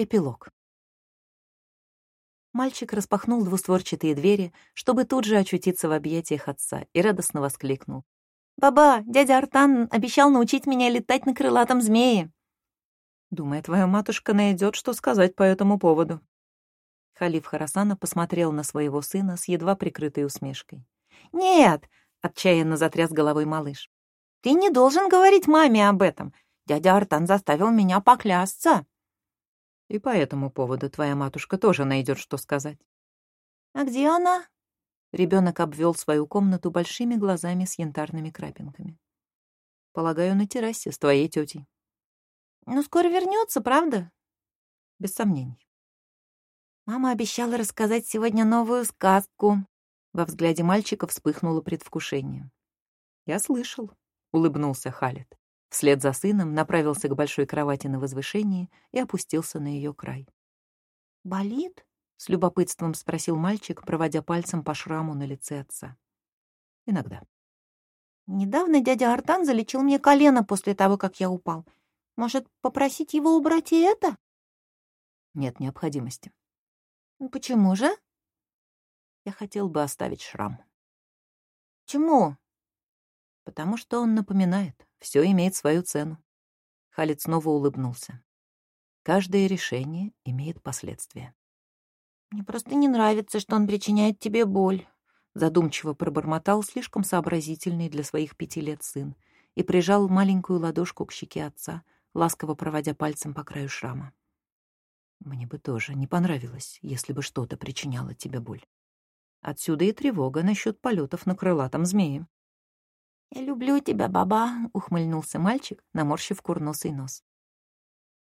Эпилог. Мальчик распахнул двустворчатые двери, чтобы тут же очутиться в объятиях отца, и радостно воскликнул. «Баба, дядя Артан обещал научить меня летать на крылатом змее!» «Думаю, твоя матушка найдет, что сказать по этому поводу». Халиф Харасана посмотрел на своего сына с едва прикрытой усмешкой. «Нет!» — отчаянно затряс головой малыш. «Ты не должен говорить маме об этом. Дядя Артан заставил меня поклясться». И по этому поводу твоя матушка тоже найдет, что сказать. А где она? Ребенок обвел свою комнату большими глазами с янтарными крапинками. Полагаю, на террасе с твоей тетей. Ну, скоро вернется, правда? Без сомнений. Мама обещала рассказать сегодня новую сказку. Во взгляде мальчика вспыхнуло предвкушение. Я слышал, улыбнулся Халет. Вслед за сыном направился к большой кровати на возвышении и опустился на ее край. «Болит?» — с любопытством спросил мальчик, проводя пальцем по шраму на лице отца. «Иногда». «Недавно дядя Артан залечил мне колено после того, как я упал. Может, попросить его убрать и это?» «Нет необходимости». «Почему же?» «Я хотел бы оставить шрам». «Чему?» «Потому что он напоминает, все имеет свою цену. Халид снова улыбнулся. Каждое решение имеет последствия. «Мне просто не нравится, что он причиняет тебе боль», задумчиво пробормотал слишком сообразительный для своих пяти лет сын и прижал маленькую ладошку к щеке отца, ласково проводя пальцем по краю шрама. «Мне бы тоже не понравилось, если бы что-то причиняло тебе боль. Отсюда и тревога насчет полетов на крылатом змее. «Я люблю тебя, баба», — ухмыльнулся мальчик, наморщив курносый нос.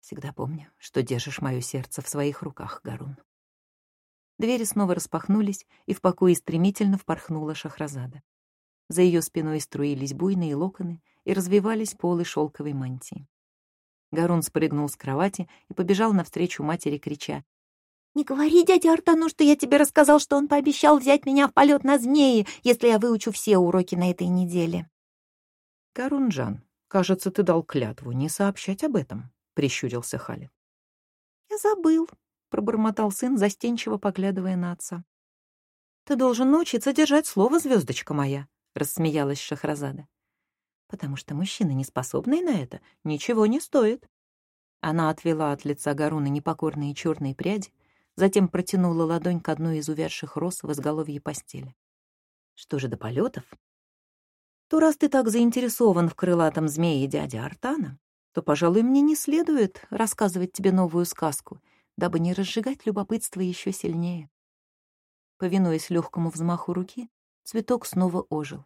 «Всегда помню, что держишь мое сердце в своих руках, Гарун». Двери снова распахнулись, и в покое стремительно впорхнула Шахразада. За ее спиной струились буйные локоны и развивались полы шелковой мантии. Гарун спрыгнул с кровати и побежал навстречу матери, крича. «Не говори дяде Артану, что я тебе рассказал, что он пообещал взять меня в полет на змеи, если я выучу все уроки на этой неделе». «Карунджан, кажется, ты дал клятву не сообщать об этом», — прищурился Хали. «Я забыл», — пробормотал сын, застенчиво поглядывая на отца. «Ты должен научиться держать слово, звездочка моя», — рассмеялась Шахразада. «Потому что мужчина, не способный на это, ничего не стоит». Она отвела от лица Гаруна непокорные черные пряди, затем протянула ладонь к одной из увядших роз в изголовье постели. «Что же до полетов?» то раз ты так заинтересован в крылатом змее дяди Артана, то, пожалуй, мне не следует рассказывать тебе новую сказку, дабы не разжигать любопытство еще сильнее. Повинуясь легкому взмаху руки, цветок снова ожил.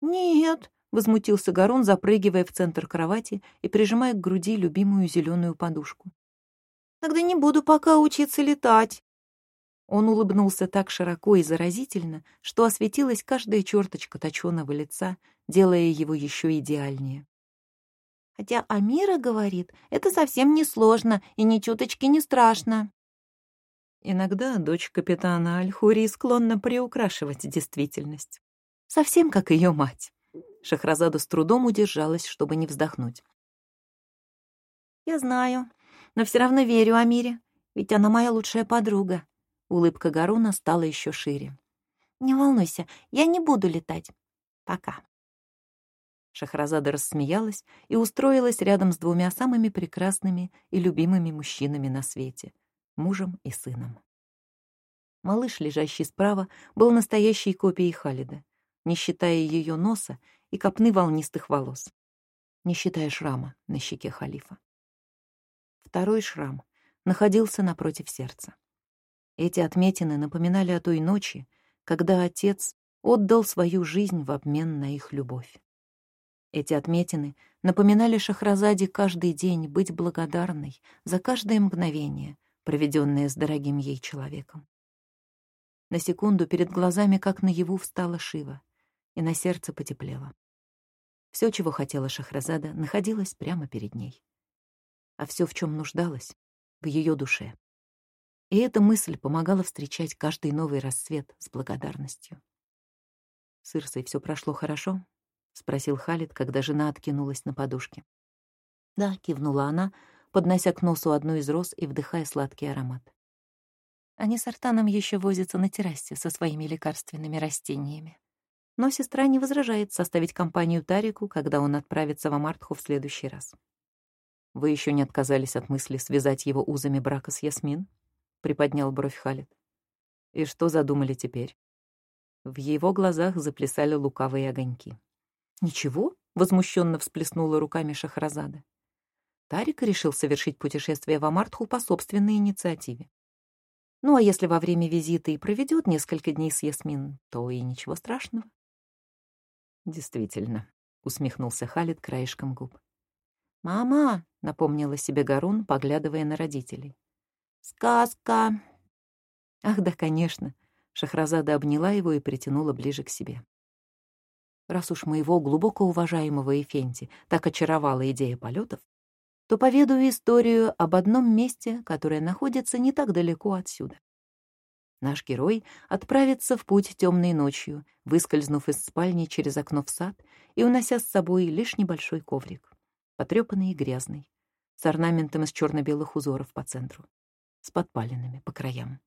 «Нет», — возмутился Гарон, запрыгивая в центр кровати и прижимая к груди любимую зеленую подушку. «Тогда не буду пока учиться летать». Он улыбнулся так широко и заразительно, что осветилась каждая черточка точеного лица, делая его еще идеальнее. Хотя Амира говорит, это совсем не сложно и ни чуточки не страшно. Иногда дочь капитана Альхури склонна приукрашивать действительность. Совсем как ее мать. Шахразада с трудом удержалась, чтобы не вздохнуть. «Я знаю, но все равно верю Амире, ведь она моя лучшая подруга», Улыбка Гаруна стала еще шире. «Не волнуйся, я не буду летать. Пока». Шахразада рассмеялась и устроилась рядом с двумя самыми прекрасными и любимыми мужчинами на свете — мужем и сыном. Малыш, лежащий справа, был настоящей копией Халида, не считая ее носа и копны волнистых волос, не считая шрама на щеке халифа. Второй шрам находился напротив сердца. Эти отметины напоминали о той ночи, когда отец отдал свою жизнь в обмен на их любовь. Эти отметины напоминали Шахразаде каждый день быть благодарной за каждое мгновение, проведенное с дорогим ей человеком. На секунду перед глазами, как наяву, встала Шива, и на сердце потеплело. Все, чего хотела Шахразада, находилось прямо перед ней. А все, в чем нуждалась, в ее душе. И эта мысль помогала встречать каждый новый рассвет с благодарностью. «С Ирсой все прошло хорошо?» — спросил Халид, когда жена откинулась на подушке. «Да», — кивнула она, поднося к носу одну из роз и вдыхая сладкий аромат. Они с Артаном еще возятся на террасе со своими лекарственными растениями. Но сестра не возражает составить компанию Тарику, когда он отправится в Амартху в следующий раз. «Вы еще не отказались от мысли связать его узами брака с Ясмин?» — приподнял бровь Халид. «И что задумали теперь?» В его глазах заплясали лукавые огоньки. «Ничего?» — возмущенно всплеснула руками Шахразада. Тарик решил совершить путешествие в Амартху по собственной инициативе. Ну а если во время визита и проведет несколько дней с Ясмин, то и ничего страшного. Действительно, усмехнулся Халид краешком губ. «Мама!» — напомнила себе Гарун, поглядывая на родителей. «Сказка!» «Ах, да, конечно!» — Шахразада обняла его и притянула ближе к себе. Раз уж моего глубоко уважаемого Эфенти так очаровала идея полетов, то поведаю историю об одном месте, которое находится не так далеко отсюда. Наш герой отправится в путь темной ночью, выскользнув из спальни через окно в сад и унося с собой лишь небольшой коврик, потрепанный и грязный, с орнаментом из черно-белых узоров по центру, с подпалинами по краям.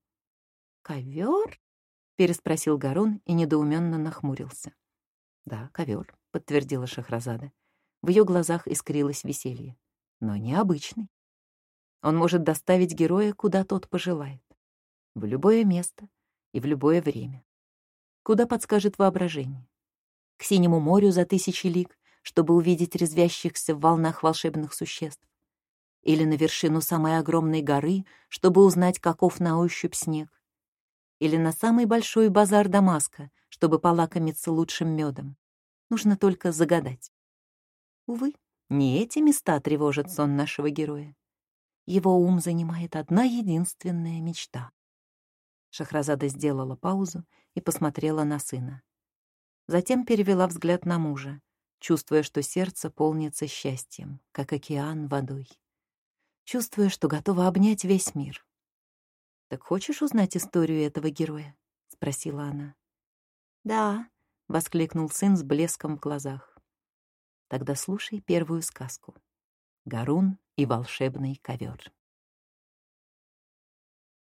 «Ковер?» — переспросил Гарун и недоуменно нахмурился. «Да, ковер», — подтвердила Шахразада. В ее глазах искрилось веселье но необычный. Он может доставить героя, куда тот пожелает, в любое место и в любое время. Куда подскажет воображение. К синему морю за тысячи лиг, чтобы увидеть резвящихся в волнах волшебных существ. Или на вершину самой огромной горы, чтобы узнать, каков на ощупь снег. Или на самый большой базар Дамаска, чтобы полакомиться лучшим медом. Нужно только загадать. Увы, не эти места тревожат сон нашего героя. Его ум занимает одна единственная мечта. Шахразада сделала паузу и посмотрела на сына. Затем перевела взгляд на мужа, чувствуя, что сердце полнится счастьем, как океан водой. Чувствуя, что готова обнять весь мир. «Так хочешь узнать историю этого героя?» — спросила она. «Да», — воскликнул сын с блеском в глазах. Тогда слушай первую сказку. Гарун и волшебный ковер.